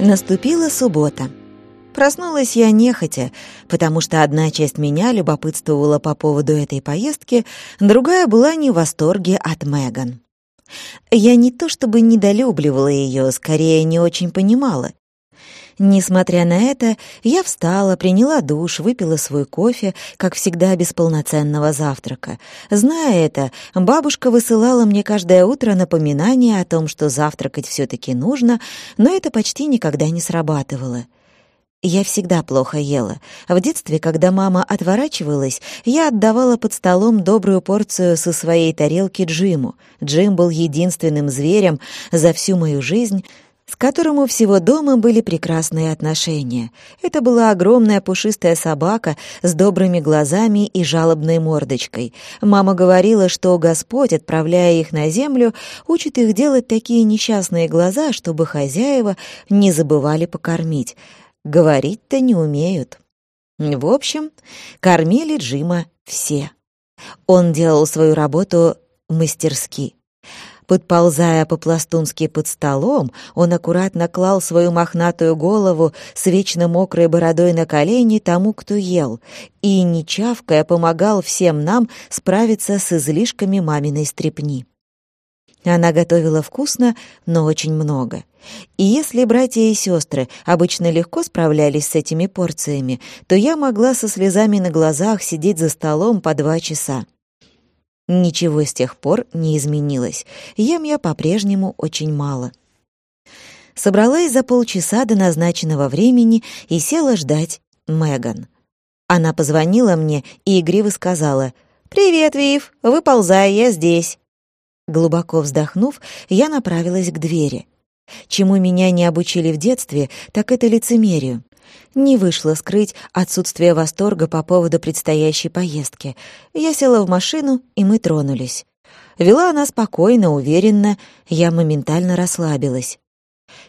Наступила суббота. Проснулась я нехотя, потому что одна часть меня любопытствовала по поводу этой поездки, другая была не в восторге от Меган. Я не то чтобы недолюбливала ее, скорее не очень понимала. Несмотря на это, я встала, приняла душ, выпила свой кофе, как всегда без полноценного завтрака. Зная это, бабушка высылала мне каждое утро напоминание о том, что завтракать все-таки нужно, но это почти никогда не срабатывало. Я всегда плохо ела. В детстве, когда мама отворачивалась, я отдавала под столом добрую порцию со своей тарелки Джиму. Джим был единственным зверем за всю мою жизнь, с которым у всего дома были прекрасные отношения. Это была огромная пушистая собака с добрыми глазами и жалобной мордочкой. Мама говорила, что Господь, отправляя их на землю, учит их делать такие несчастные глаза, чтобы хозяева не забывали покормить. Говорить-то не умеют. В общем, кормили Джима все. Он делал свою работу мастерски. Подползая по-пластунски под столом, он аккуратно клал свою мохнатую голову с вечно мокрой бородой на колени тому, кто ел, и, не чавкая, помогал всем нам справиться с излишками маминой стрепни. Она готовила вкусно, но очень много. И если братья и сестры обычно легко справлялись с этими порциями, то я могла со слезами на глазах сидеть за столом по два часа. Ничего с тех пор не изменилось. Ем я по-прежнему очень мало. Собралась за полчаса до назначенного времени и села ждать Меган. Она позвонила мне и игриво сказала «Привет, Вив, выползай, я здесь». Глубоко вздохнув, я направилась к двери. Чему меня не обучили в детстве, так это лицемерию. Не вышло скрыть отсутствие восторга по поводу предстоящей поездки. Я села в машину, и мы тронулись. Вела она спокойно, уверенно, я моментально расслабилась.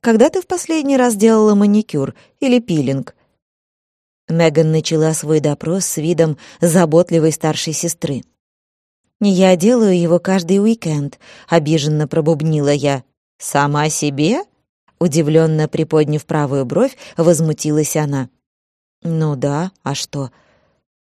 «Когда ты в последний раз делала маникюр или пилинг?» Меган начала свой допрос с видом заботливой старшей сестры. «Я делаю его каждый уикенд», — обиженно пробубнила я. «Сама себе?» Удивленно приподняв правую бровь, возмутилась она. «Ну да, а что?»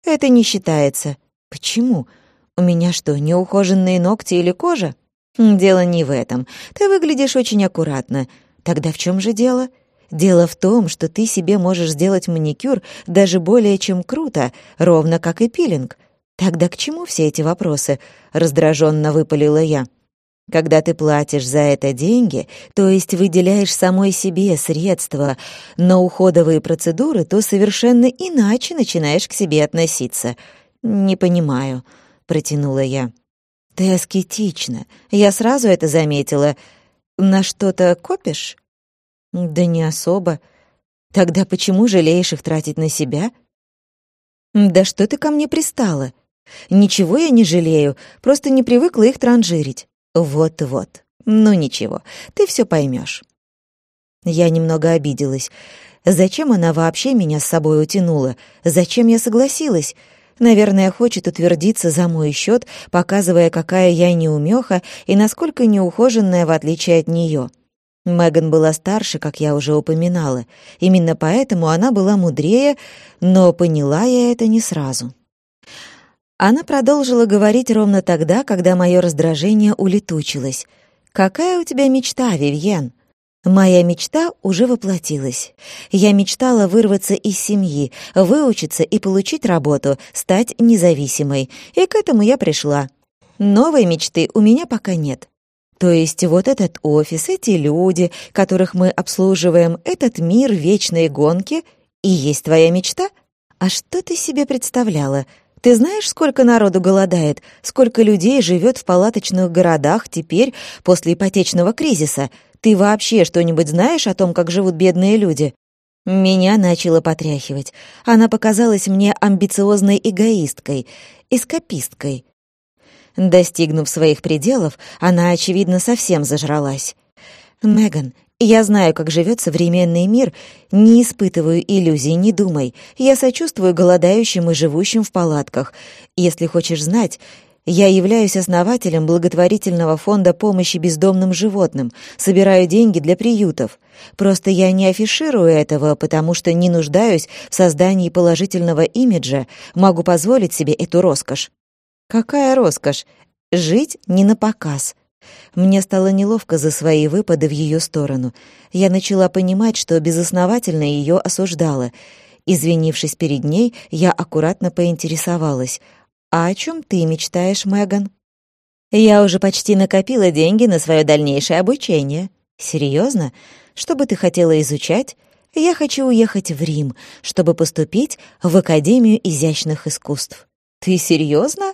«Это не считается». «Почему? У меня что, неухоженные ногти или кожа?» «Дело не в этом. Ты выглядишь очень аккуратно. Тогда в чем же дело?» «Дело в том, что ты себе можешь сделать маникюр даже более чем круто, ровно как и пилинг. Тогда к чему все эти вопросы?» — раздраженно выпалила я. Когда ты платишь за это деньги, то есть выделяешь самой себе средства на уходовые процедуры, то совершенно иначе начинаешь к себе относиться. «Не понимаю», — протянула я. «Ты аскетична. Я сразу это заметила. На что-то копишь?» «Да не особо. Тогда почему жалеешь их тратить на себя?» «Да что ты ко мне пристала? Ничего я не жалею, просто не привыкла их транжирить». Вот-вот. Ну ничего, ты все поймешь. Я немного обиделась. Зачем она вообще меня с собой утянула? Зачем я согласилась? Наверное, хочет утвердиться за мой счет, показывая, какая я неумеха и насколько неухоженная, в отличие от нее. Меган была старше, как я уже упоминала. Именно поэтому она была мудрее, но поняла я это не сразу. Она продолжила говорить ровно тогда, когда мое раздражение улетучилось. «Какая у тебя мечта, Вивьен?» Моя мечта уже воплотилась. Я мечтала вырваться из семьи, выучиться и получить работу, стать независимой. И к этому я пришла. Новой мечты у меня пока нет. То есть вот этот офис, эти люди, которых мы обслуживаем, этот мир вечной гонки и есть твоя мечта? А что ты себе представляла? Ты знаешь, сколько народу голодает, сколько людей живет в палаточных городах теперь, после ипотечного кризиса? Ты вообще что-нибудь знаешь о том, как живут бедные люди?» Меня начало потряхивать. Она показалась мне амбициозной эгоисткой, эскаписткой. Достигнув своих пределов, она, очевидно, совсем зажралась. «Меган, я знаю, как живет современный мир, не испытываю иллюзий, не думай. Я сочувствую голодающим и живущим в палатках. Если хочешь знать, Я являюсь основателем благотворительного фонда помощи бездомным животным, собираю деньги для приютов. Просто я не афиширую этого, потому что не нуждаюсь в создании положительного имиджа, могу позволить себе эту роскошь. Какая роскошь? Жить не на показ. Мне стало неловко за свои выпады в ее сторону. Я начала понимать, что безосновательно ее осуждала. Извинившись перед ней, я аккуратно поинтересовалась — «А о чем ты мечтаешь, Меган?» «Я уже почти накопила деньги на свое дальнейшее обучение». «Серьезно? Что бы ты хотела изучать?» «Я хочу уехать в Рим, чтобы поступить в Академию изящных искусств». «Ты серьезно?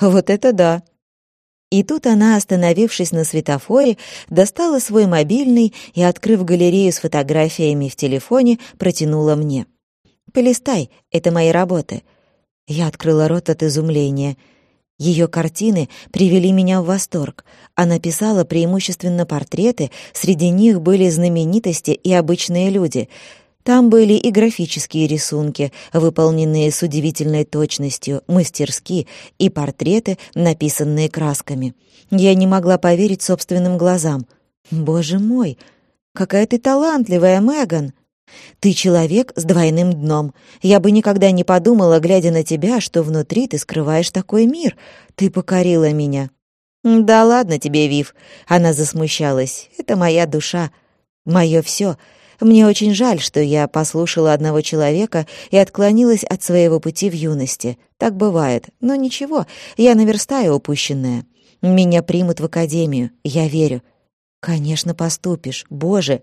Вот это да!» И тут она, остановившись на светофоре, достала свой мобильный и, открыв галерею с фотографиями в телефоне, протянула мне. «Полистай, это мои работы. Я открыла рот от изумления. Ее картины привели меня в восторг. Она писала преимущественно портреты, среди них были знаменитости и обычные люди. Там были и графические рисунки, выполненные с удивительной точностью, мастерски, и портреты, написанные красками. Я не могла поверить собственным глазам. «Боже мой, какая ты талантливая, Меган!» Ты человек с двойным дном. Я бы никогда не подумала, глядя на тебя, что внутри ты скрываешь такой мир. Ты покорила меня». «Да ладно тебе, Вив», — она засмущалась. «Это моя душа, мое все. Мне очень жаль, что я послушала одного человека и отклонилась от своего пути в юности. Так бывает. Но ничего, я наверстаю упущенное. Меня примут в академию, я верю». «Конечно, поступишь. Боже,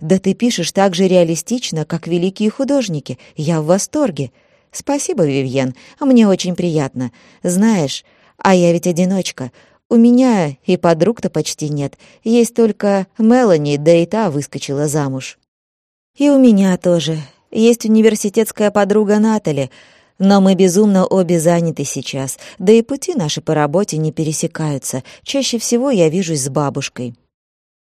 да ты пишешь так же реалистично, как великие художники. Я в восторге. Спасибо, Вивьен, мне очень приятно. Знаешь, а я ведь одиночка. У меня и подруг-то почти нет. Есть только Мелани, да и та выскочила замуж. И у меня тоже. Есть университетская подруга Натали, но мы безумно обе заняты сейчас, да и пути наши по работе не пересекаются. Чаще всего я вижусь с бабушкой.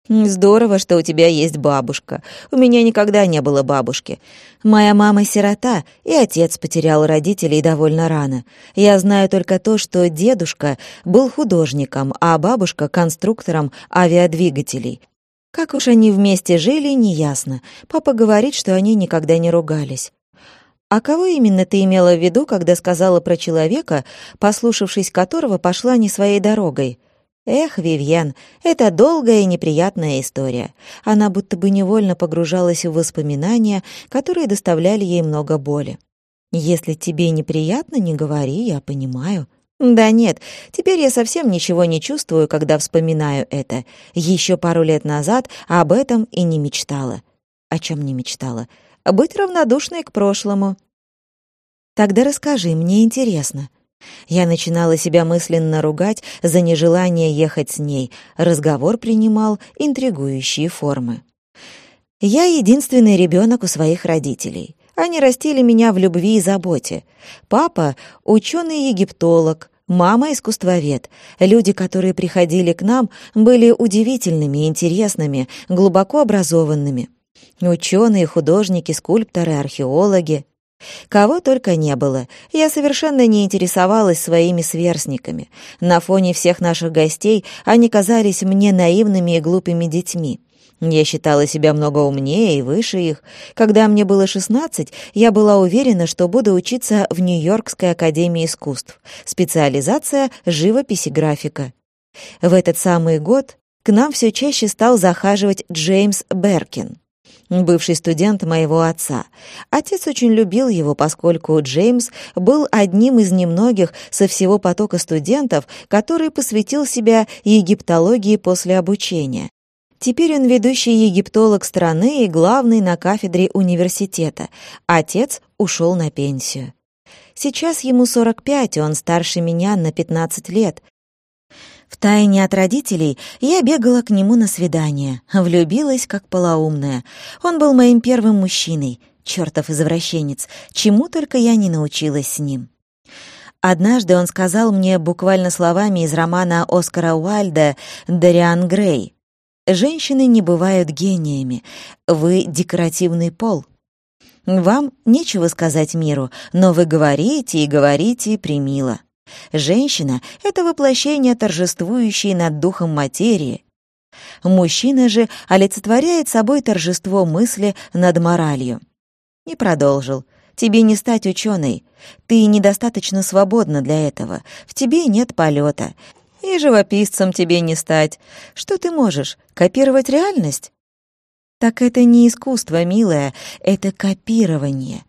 «Здорово, что у тебя есть бабушка. У меня никогда не было бабушки. Моя мама сирота, и отец потерял родителей довольно рано. Я знаю только то, что дедушка был художником, а бабушка — конструктором авиадвигателей. Как уж они вместе жили, неясно. Папа говорит, что они никогда не ругались. А кого именно ты имела в виду, когда сказала про человека, послушавшись которого пошла не своей дорогой?» Эх, Вивьен, это долгая и неприятная история. Она будто бы невольно погружалась в воспоминания, которые доставляли ей много боли. Если тебе неприятно, не говори, я понимаю. Да нет, теперь я совсем ничего не чувствую, когда вспоминаю это. Еще пару лет назад об этом и не мечтала. О чем не мечтала? Быть равнодушной к прошлому. Тогда расскажи, мне интересно. Я начинала себя мысленно ругать за нежелание ехать с ней. Разговор принимал интригующие формы. Я единственный ребенок у своих родителей. Они растили меня в любви и заботе. Папа — ученый-египтолог, мама — искусствовед. Люди, которые приходили к нам, были удивительными, интересными, глубоко образованными. Ученые, художники, скульпторы, археологи. Кого только не было. Я совершенно не интересовалась своими сверстниками. На фоне всех наших гостей они казались мне наивными и глупыми детьми. Я считала себя много умнее и выше их. Когда мне было 16, я была уверена, что буду учиться в Нью-Йоркской академии искусств. Специализация — живопись и графика. В этот самый год к нам все чаще стал захаживать Джеймс Беркин бывший студент моего отца. Отец очень любил его, поскольку Джеймс был одним из немногих со всего потока студентов, который посвятил себя египтологии после обучения. Теперь он ведущий египтолог страны и главный на кафедре университета. Отец ушел на пенсию. Сейчас ему 45, он старше меня на 15 лет. Втайне от родителей я бегала к нему на свидание, влюбилась как полоумная. Он был моим первым мужчиной, чертов извращенец, чему только я не научилась с ним. Однажды он сказал мне буквально словами из романа Оскара Уайльда «Дариан Грей». «Женщины не бывают гениями. Вы декоративный пол. Вам нечего сказать миру, но вы говорите и говорите примило. Женщина — это воплощение торжествующей над духом материи. Мужчина же олицетворяет собой торжество мысли над моралью. И продолжил. «Тебе не стать ученой. Ты недостаточно свободна для этого. В тебе нет полета. И живописцем тебе не стать. Что ты можешь? Копировать реальность? Так это не искусство, милая, это копирование.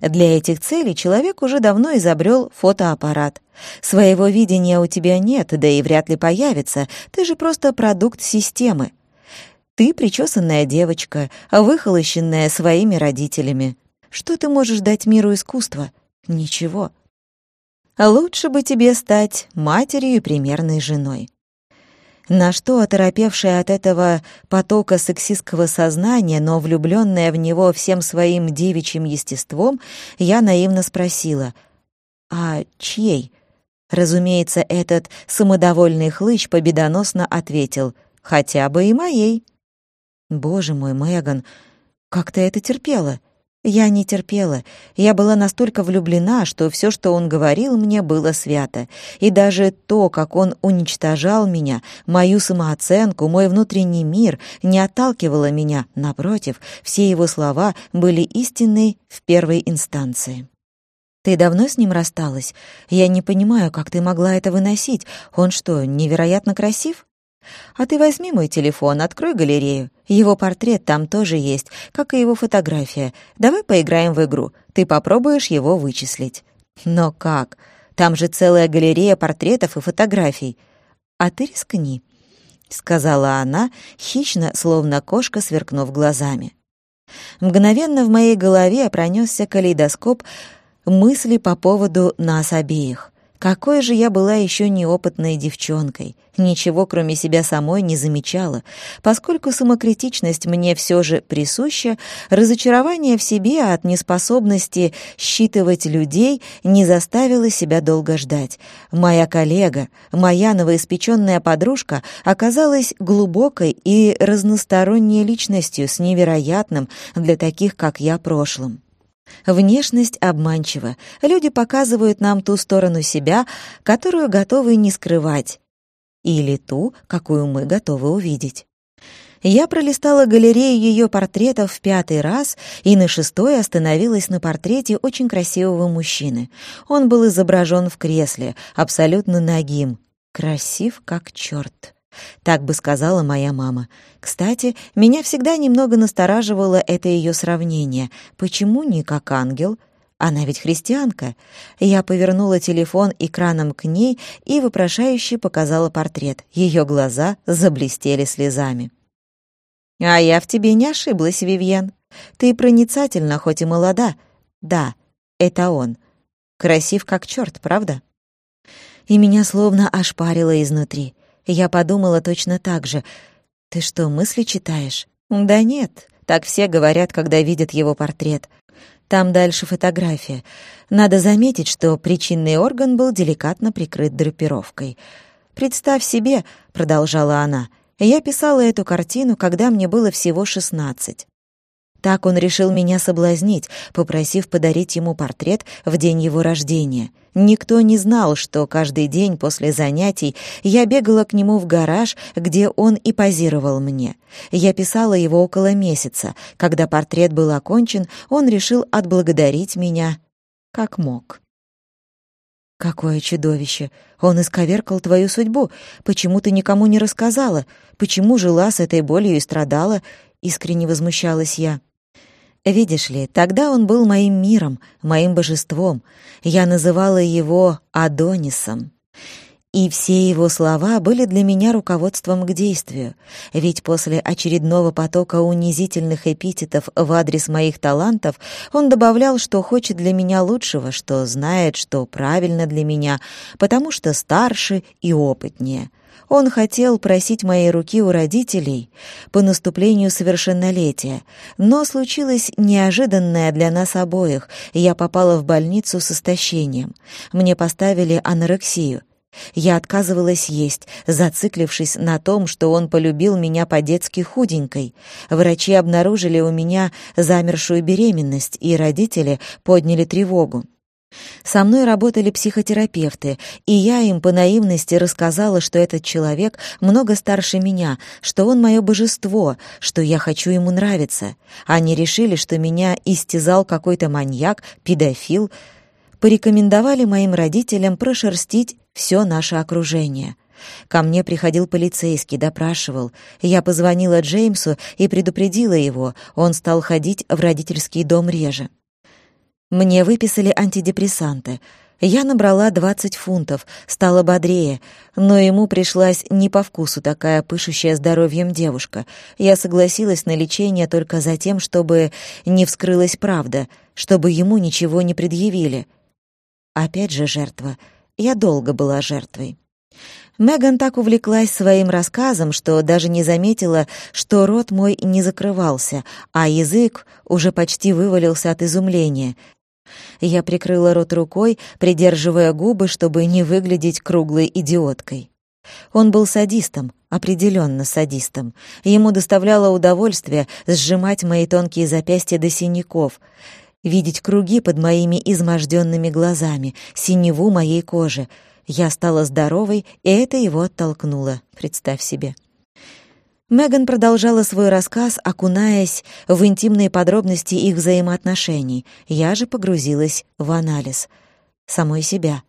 Для этих целей человек уже давно изобрел фотоаппарат. Своего видения у тебя нет, да и вряд ли появится. Ты же просто продукт системы. Ты причесанная девочка, выхолощенная своими родителями. Что ты можешь дать миру искусства? Ничего. Лучше бы тебе стать матерью и примерной женой. На что оторопевшая от этого потока сексистского сознания, но влюбленная в него всем своим девичьим естеством, я наивно спросила, «А чьей?» Разумеется, этот самодовольный хлыщ победоносно ответил, «Хотя бы и моей». «Боже мой, Меган, как ты это терпела?» Я не терпела. Я была настолько влюблена, что все, что он говорил мне, было свято. И даже то, как он уничтожал меня, мою самооценку, мой внутренний мир, не отталкивало меня. Напротив, все его слова были истинны в первой инстанции. «Ты давно с ним рассталась? Я не понимаю, как ты могла это выносить. Он что, невероятно красив?» А ты возьми мой телефон, открой галерею. Его портрет там тоже есть, как и его фотография. Давай поиграем в игру. Ты попробуешь его вычислить. Но как? Там же целая галерея портретов и фотографий. А ты рискни, — сказала она, хищно, словно кошка, сверкнув глазами. Мгновенно в моей голове пронесся калейдоскоп мысли по поводу нас обеих. Какой же я была еще неопытной девчонкой. Ничего, кроме себя самой, не замечала. Поскольку самокритичность мне все же присуща, разочарование в себе от неспособности считывать людей не заставило себя долго ждать. Моя коллега, моя новоиспеченная подружка оказалась глубокой и разносторонней личностью с невероятным для таких, как я, прошлым. Внешность обманчива. Люди показывают нам ту сторону себя, которую готовы не скрывать, или ту, какую мы готовы увидеть. Я пролистала галерею ее портретов в пятый раз и на шестой остановилась на портрете очень красивого мужчины. Он был изображен в кресле, абсолютно нагим, красив как черт. Так бы сказала моя мама. Кстати, меня всегда немного настораживало это ее сравнение. Почему не как ангел? Она ведь христианка. Я повернула телефон экраном к ней и вопрошающе показала портрет. Ее глаза заблестели слезами. «А я в тебе не ошиблась, Вивьен. Ты проницательна, хоть и молода. Да, это он. Красив как черт, правда?» И меня словно ошпарило изнутри. Я подумала точно так же. «Ты что, мысли читаешь?» «Да нет, так все говорят, когда видят его портрет. Там дальше фотография. Надо заметить, что причинный орган был деликатно прикрыт драпировкой. «Представь себе», — продолжала она, — «я писала эту картину, когда мне было всего шестнадцать. Так он решил меня соблазнить, попросив подарить ему портрет в день его рождения. Никто не знал, что каждый день после занятий я бегала к нему в гараж, где он и позировал мне. Я писала его около месяца. Когда портрет был окончен, он решил отблагодарить меня как мог. «Какое чудовище! Он исковеркал твою судьбу. Почему ты никому не рассказала? Почему жила с этой болью и страдала?» — искренне возмущалась я. Видишь ли, тогда он был моим миром, моим божеством. Я называла его Адонисом. И все его слова были для меня руководством к действию, ведь после очередного потока унизительных эпитетов в адрес моих талантов он добавлял, что хочет для меня лучшего, что знает, что правильно для меня, потому что старше и опытнее — он хотел просить моей руки у родителей по наступлению совершеннолетия, но случилось неожиданное для нас обоих. Я попала в больницу с истощением. Мне поставили анорексию. Я отказывалась есть, зациклившись на том, что он полюбил меня по-детски худенькой. Врачи обнаружили у меня замершую беременность, и родители подняли тревогу. Со мной работали психотерапевты, и я им по наивности рассказала, что этот человек много старше меня, что он мое божество, что я хочу ему нравиться. Они решили, что меня истязал какой-то маньяк, педофил. Порекомендовали моим родителям прошерстить все наше окружение. Ко мне приходил полицейский, допрашивал. Я позвонила Джеймсу и предупредила его, он стал ходить в родительский дом реже. Мне выписали антидепрессанты. Я набрала 20 фунтов, стала бодрее, но ему пришлась не по вкусу такая пышущая здоровьем девушка. Я согласилась на лечение только за тем, чтобы не вскрылась правда, чтобы ему ничего не предъявили. Опять же жертва. Я долго была жертвой. Меган так увлеклась своим рассказом, что даже не заметила, что рот мой не закрывался, а язык уже почти вывалился от изумления. Я прикрыла рот рукой, придерживая губы, чтобы не выглядеть круглой идиоткой. Он был садистом, определенно садистом. Ему доставляло удовольствие сжимать мои тонкие запястья до синяков, видеть круги под моими изможденными глазами, синеву моей кожи. Я стала здоровой, и это его оттолкнуло, представь себе. Меган продолжала свой рассказ, окунаясь в интимные подробности их взаимоотношений. Я же погрузилась в анализ самой себя.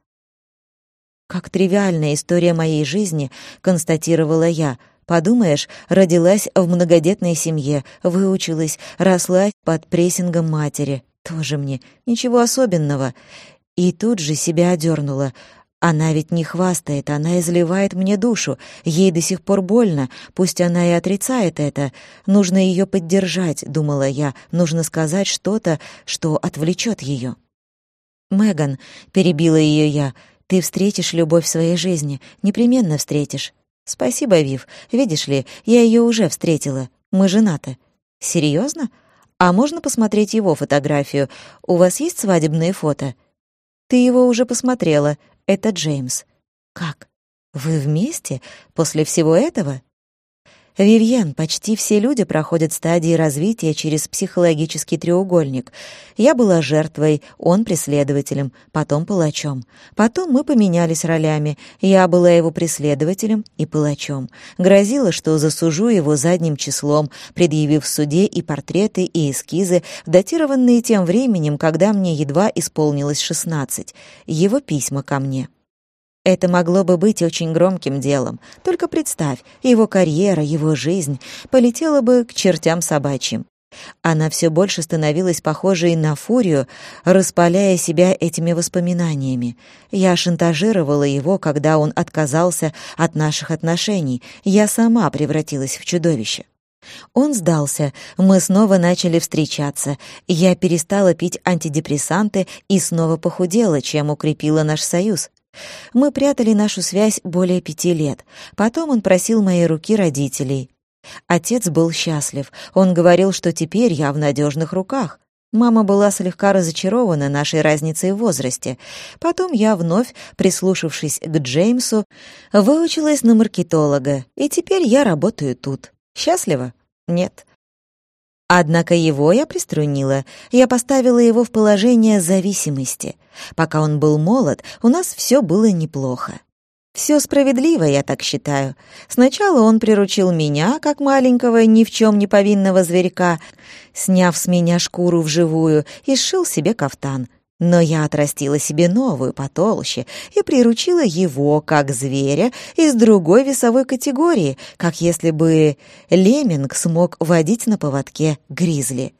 «Как тривиальная история моей жизни», — констатировала я. «Подумаешь, родилась в многодетной семье, выучилась, росла под прессингом матери. Тоже мне ничего особенного». И тут же себя одернула. Она ведь не хвастает, она изливает мне душу. Ей до сих пор больно, пусть она и отрицает это. Нужно ее поддержать, думала я. Нужно сказать что-то, что отвлечет ее. Меган, перебила ее я, ты встретишь любовь в своей жизни, непременно встретишь. Спасибо, Вив. Видишь ли, я ее уже встретила. Мы женаты. Серьезно? А можно посмотреть его фотографию? У вас есть свадебные фото? Ты его уже посмотрела. Это Джеймс. Как? Вы вместе? После всего этого? Вивьен, почти все люди проходят стадии развития через психологический треугольник. Я была жертвой, он преследователем, потом палачом. Потом мы поменялись ролями. Я была его преследователем и палачом. Грозила, что засужу его задним числом, предъявив в суде и портреты, и эскизы, датированные тем временем, когда мне едва исполнилось шестнадцать. Его письма ко мне. Это могло бы быть очень громким делом. Только представь, его карьера, его жизнь полетела бы к чертям собачьим. Она все больше становилась похожей на фурию, распаляя себя этими воспоминаниями. Я шантажировала его, когда он отказался от наших отношений. Я сама превратилась в чудовище. Он сдался, мы снова начали встречаться. Я перестала пить антидепрессанты и снова похудела, чем укрепила наш союз. Мы прятали нашу связь более пяти лет. Потом он просил моей руки родителей. Отец был счастлив. Он говорил, что теперь я в надежных руках. Мама была слегка разочарована нашей разницей в возрасте. Потом я, вновь прислушавшись к Джеймсу, выучилась на маркетолога, и теперь я работаю тут. Счастлива? Нет. Однако его я приструнила. Я поставила его в положение зависимости. Пока он был молод, у нас все было неплохо. Все справедливо, я так считаю. Сначала он приручил меня, как маленького, ни в чем не повинного зверька, сняв с меня шкуру вживую, и сшил себе кафтан. Но я отрастила себе новую, потолще, и приручила его, как зверя, из другой весовой категории, как если бы лемминг смог водить на поводке гризли.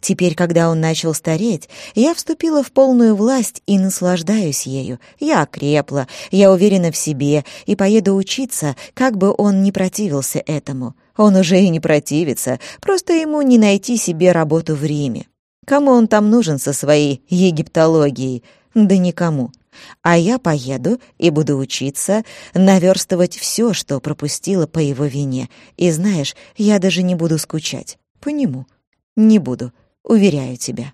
Теперь, когда он начал стареть, я вступила в полную власть и наслаждаюсь ею. Я окрепла, я уверена в себе и поеду учиться, как бы он ни противился этому. Он уже и не противится, просто ему не найти себе работу в Риме. Кому он там нужен со своей египтологией? Да никому. А я поеду и буду учиться, наверстывать все, что пропустила по его вине. И знаешь, я даже не буду скучать. По нему. Не буду, уверяю тебя.